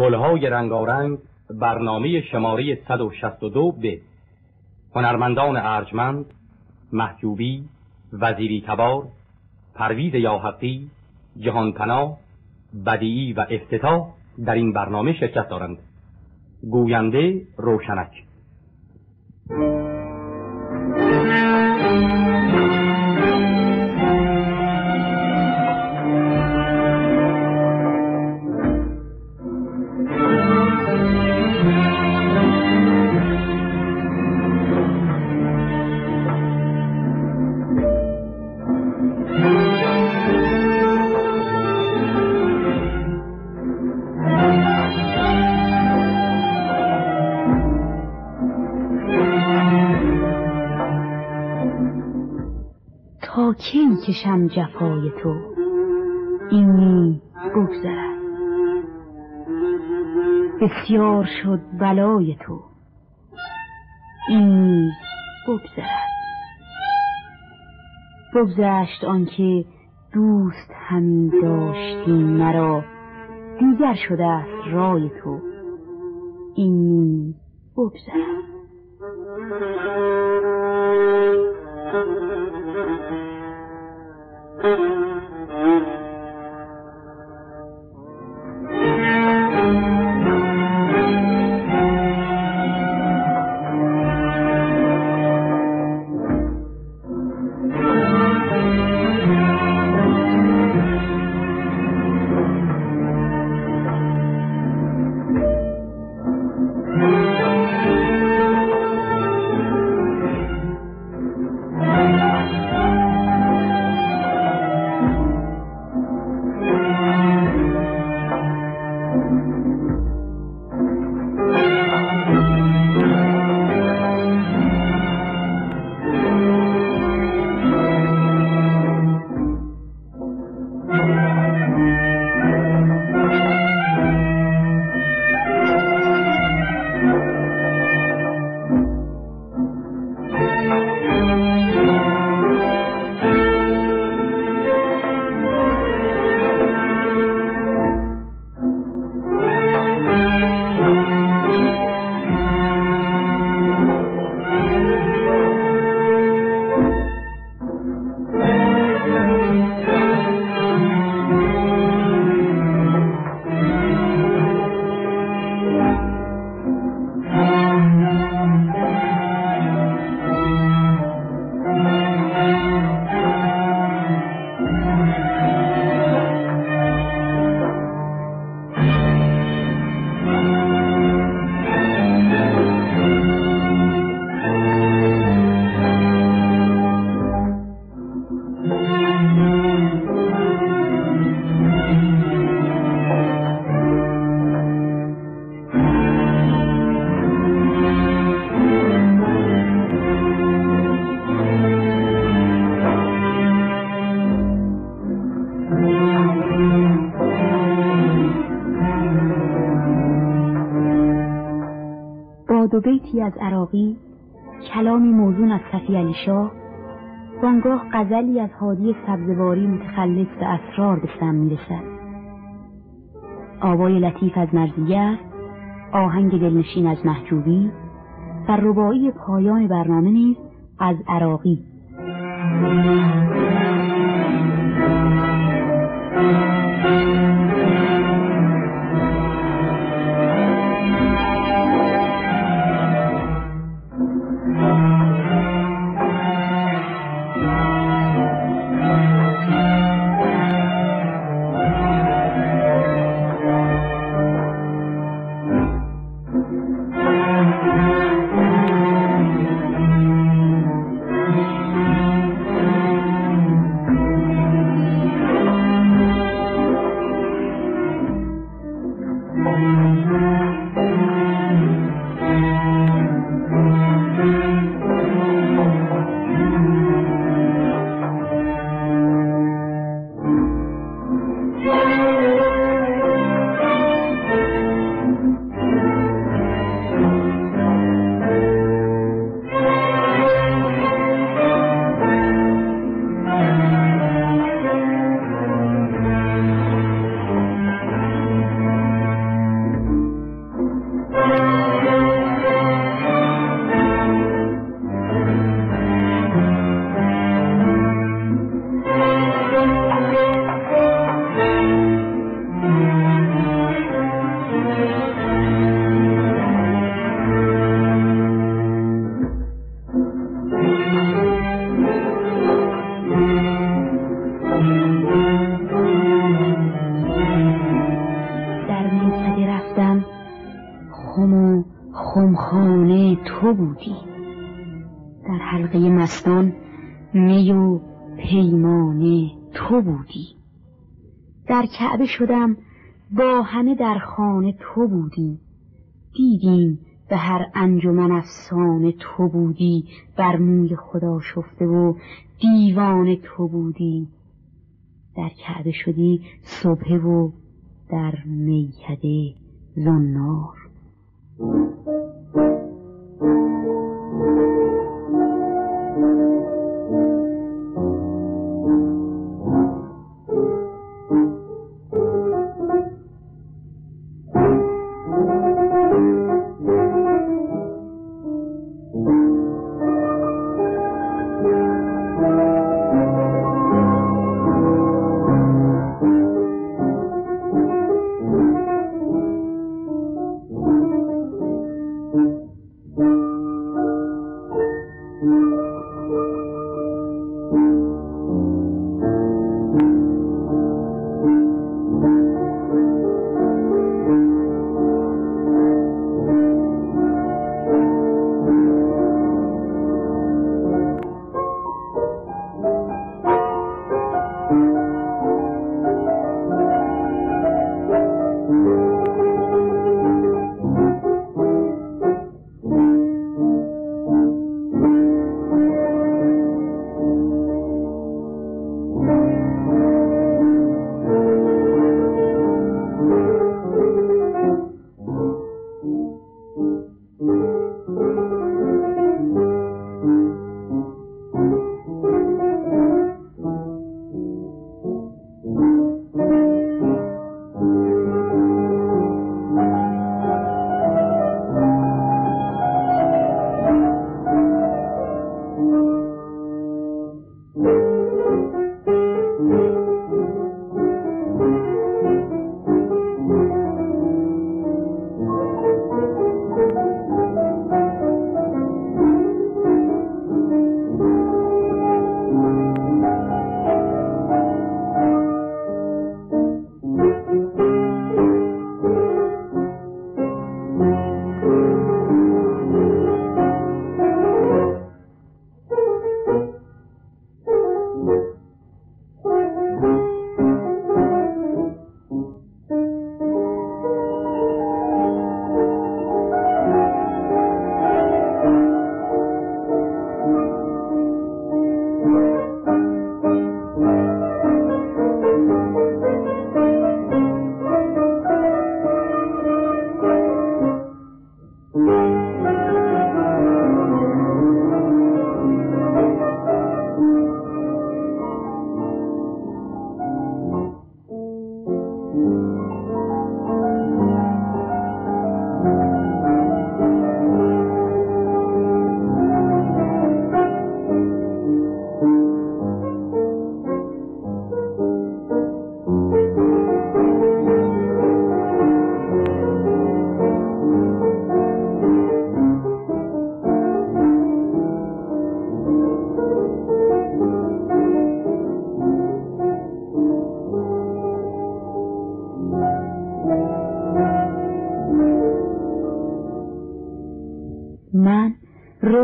گلهای رنگارنگ برنامه شماره 162 به هنرمندان ارجمند محجوبی وزیری تبار پرویز یاحقی جهانپناه بدیعی و افتتاح در این برنامه شرکت دارند. گوینده روشنک. کشم جفای تو. این می بگذرد. بسیار شد بلای تو. این نیز بگذرد. بگذشت آنکه دوست همی داشتی مرا. دیگر شده است رای تو. این بگذرد. Mm-hmm. از عراقی کلامی موزون از صفی علی شاه بانگاه غزلی از حادی سبزواری متخلص به اسرار به سم می‌رسد. آوای لطیف از مرزیه آهنگ دلنشین از محجوبی و ربایی پایان برنامه نیز از عراقی. مستان می و پیمانه تو بودی. در کعبه شدم با همه در خانه تو بودی. دیدیم به هر انجمن افسانه تو بودی بر موی خدا شفته و دیوان تو بودی. در کعبه شدی صبح و در میکده زنار.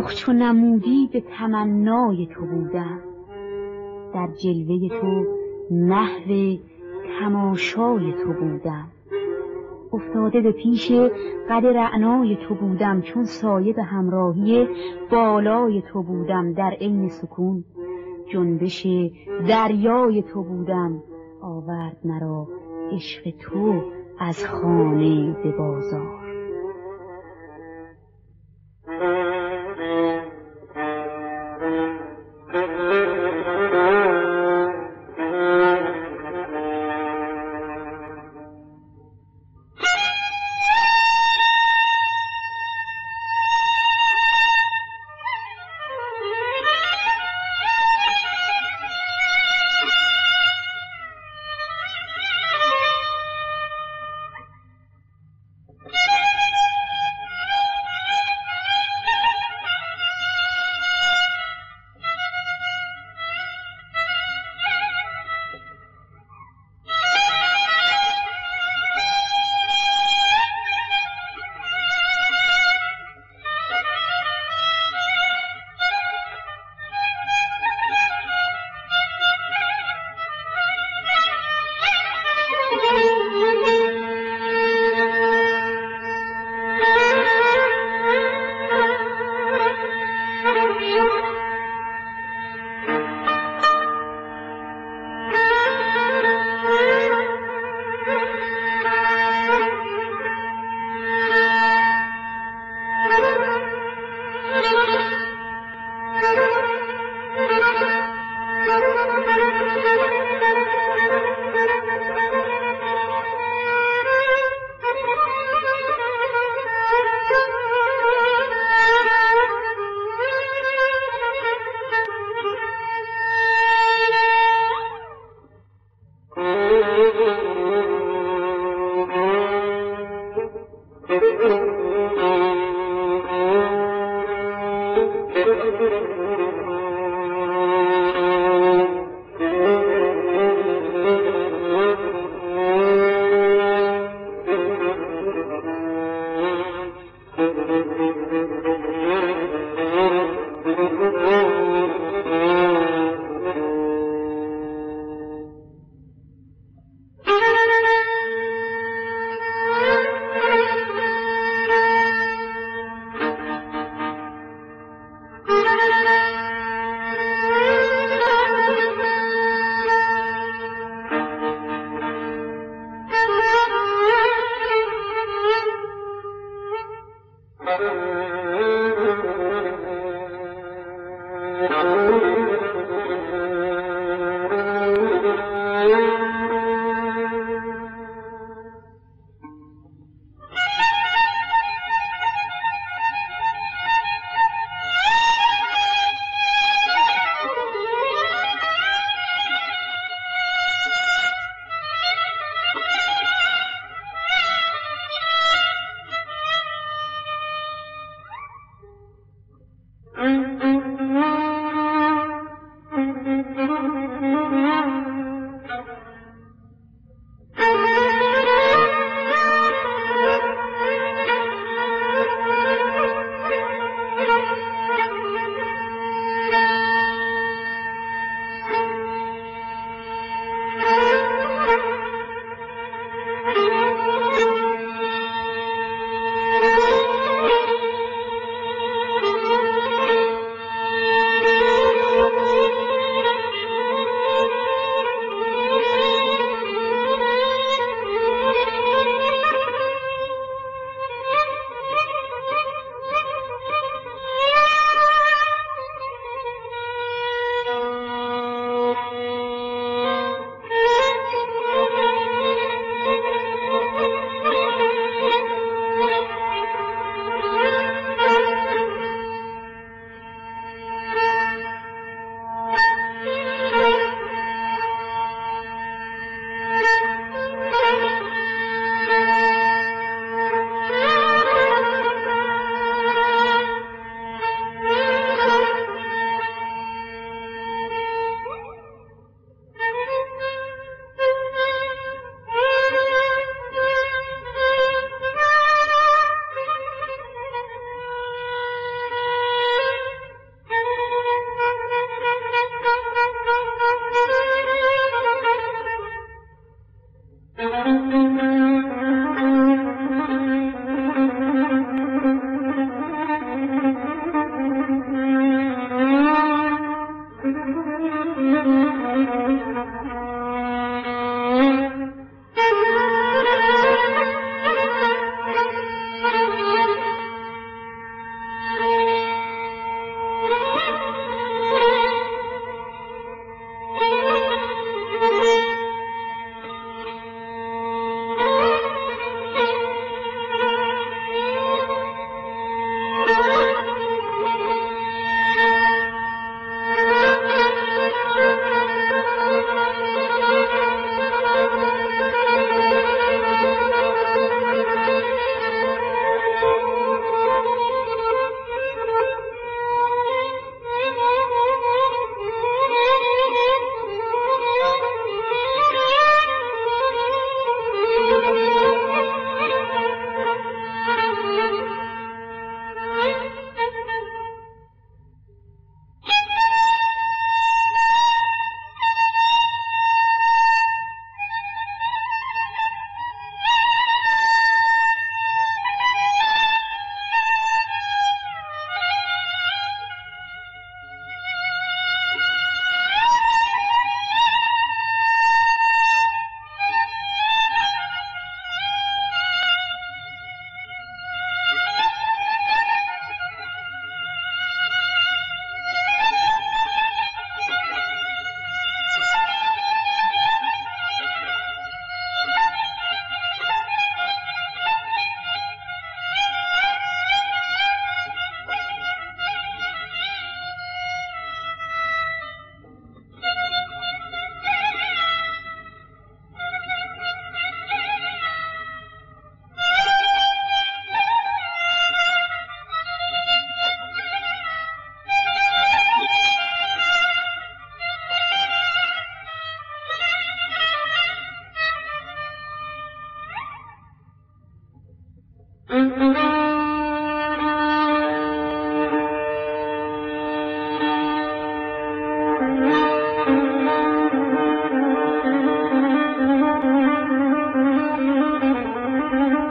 رخ چو نمودی به تمنای تو بودم. در جلوه تو نحو تماشای تو بودم. افتاده به پیش قد رعنای تو بودم چون سایه به همراهی بالای تو بودم در عین سکون. جنبش دریای تو بودم. آورد مرا عشق تو از خانه به بازار.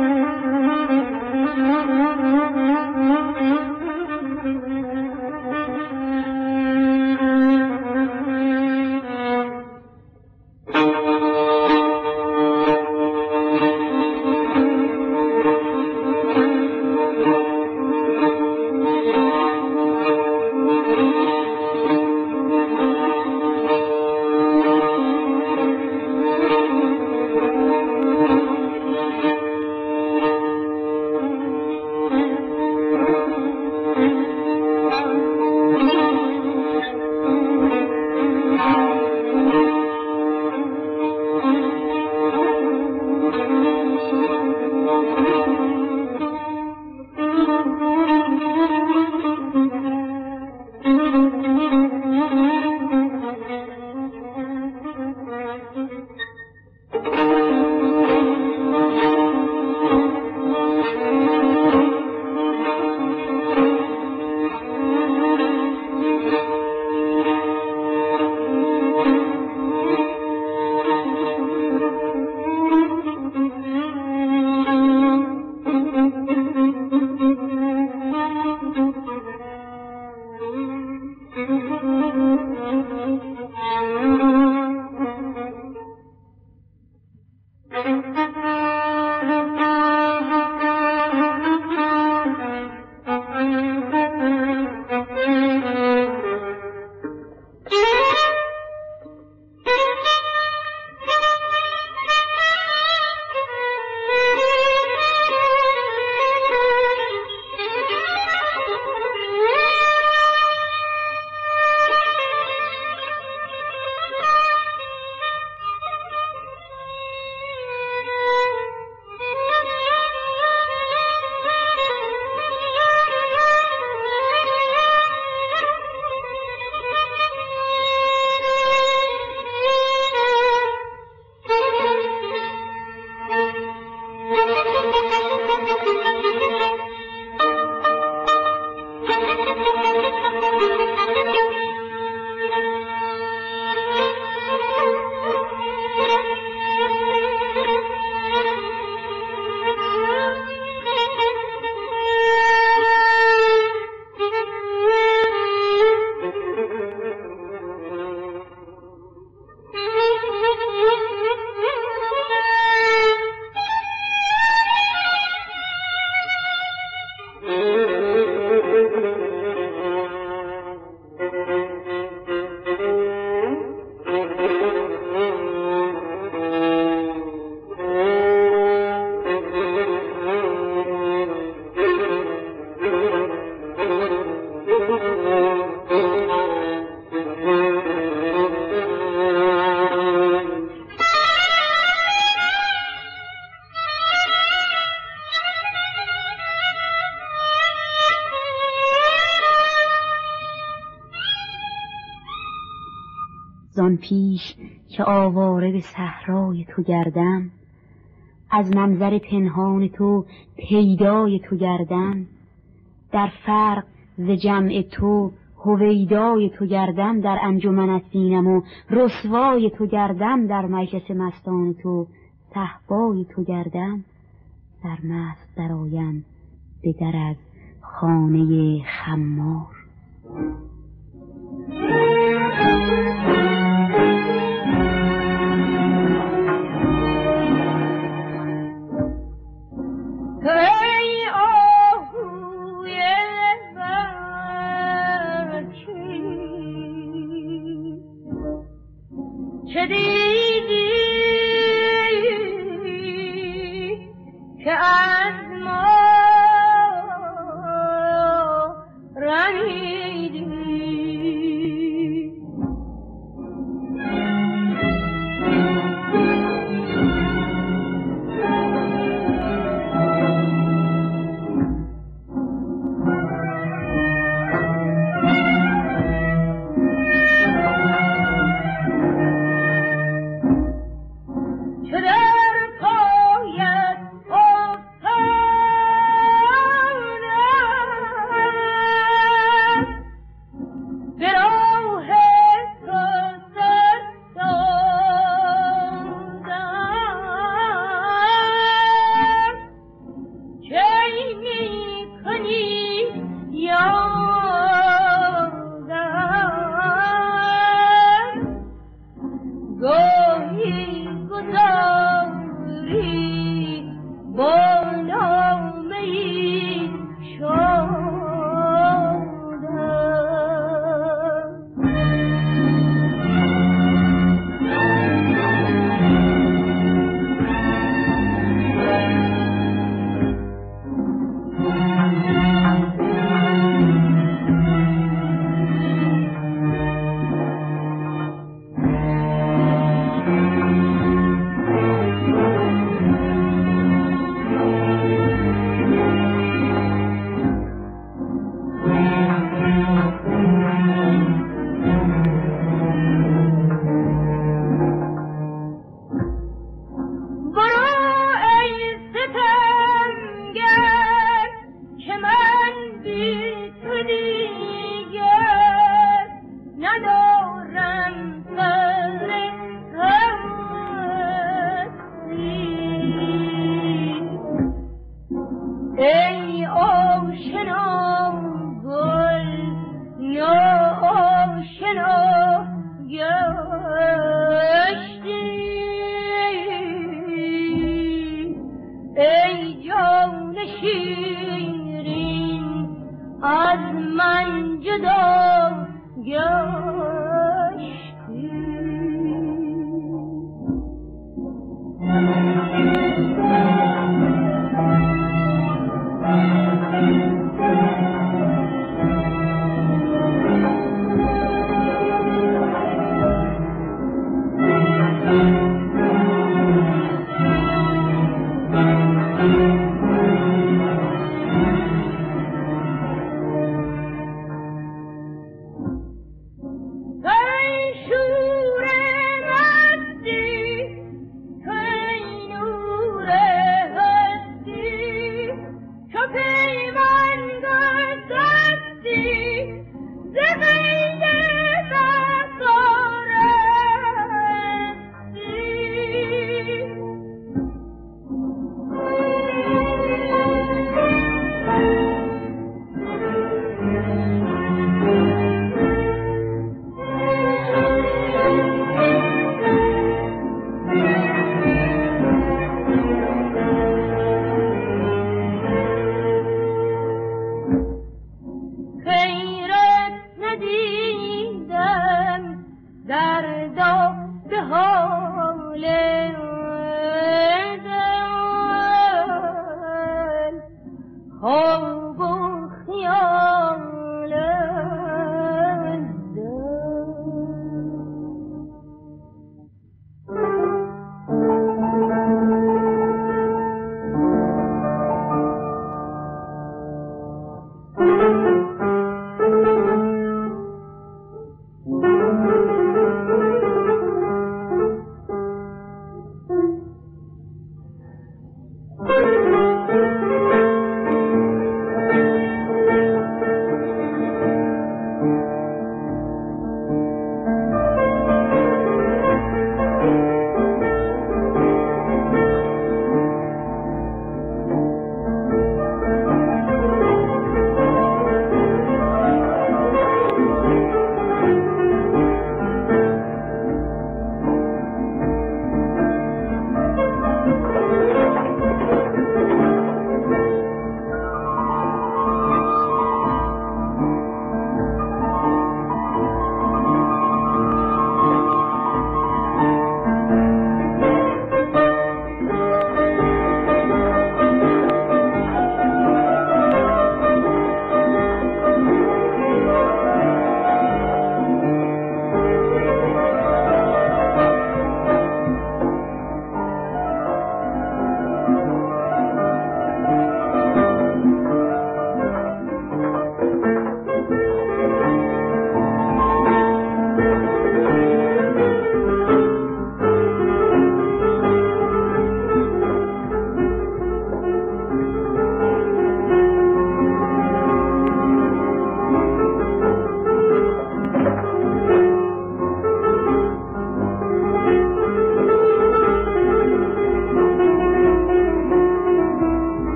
زان پیش که آواره به صحرای تو گردم از منظر پنهان تو پیدای تو گردم در فرق ز جمع تو هویدای تو گردم در انجمنت بینم و رسوای تو گردم در مجلس مستان تو صحبای تو گردم در مست درایم به در از خانه خمار.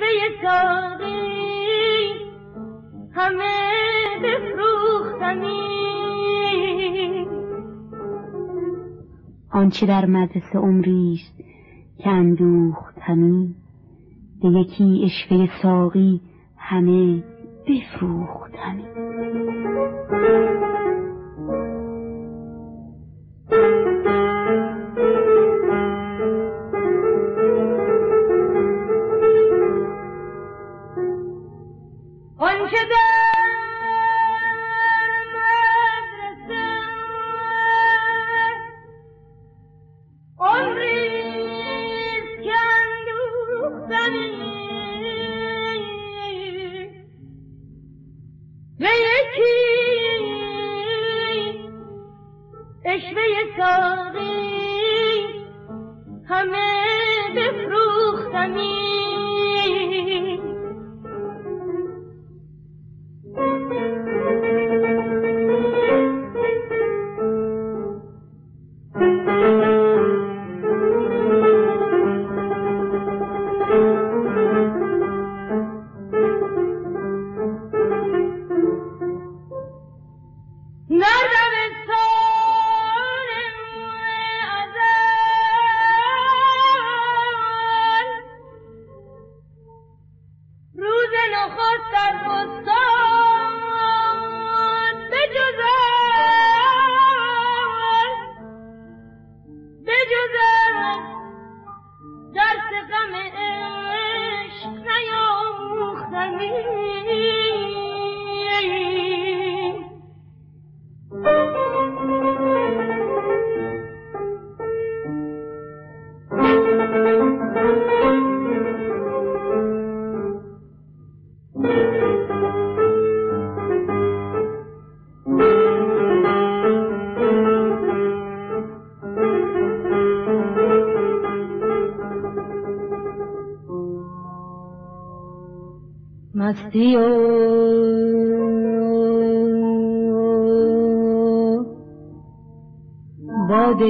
اشوه ساقی همه بفروختمی آنچه در مدرسه عمریست که اندوختمی به یکی اشوه ساقی همه بفروختمی مستی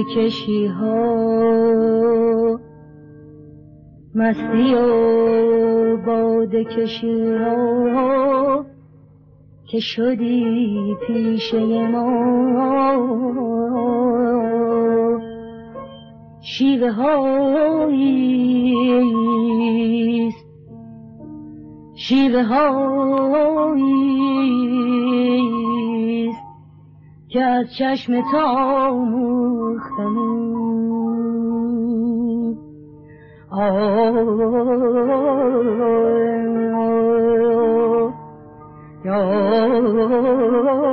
کشی ها. مستی و باد کشی ها که شدی پیشه ما. شیوه هاییست شیوه هاییست که از چشم تا آموختمی یا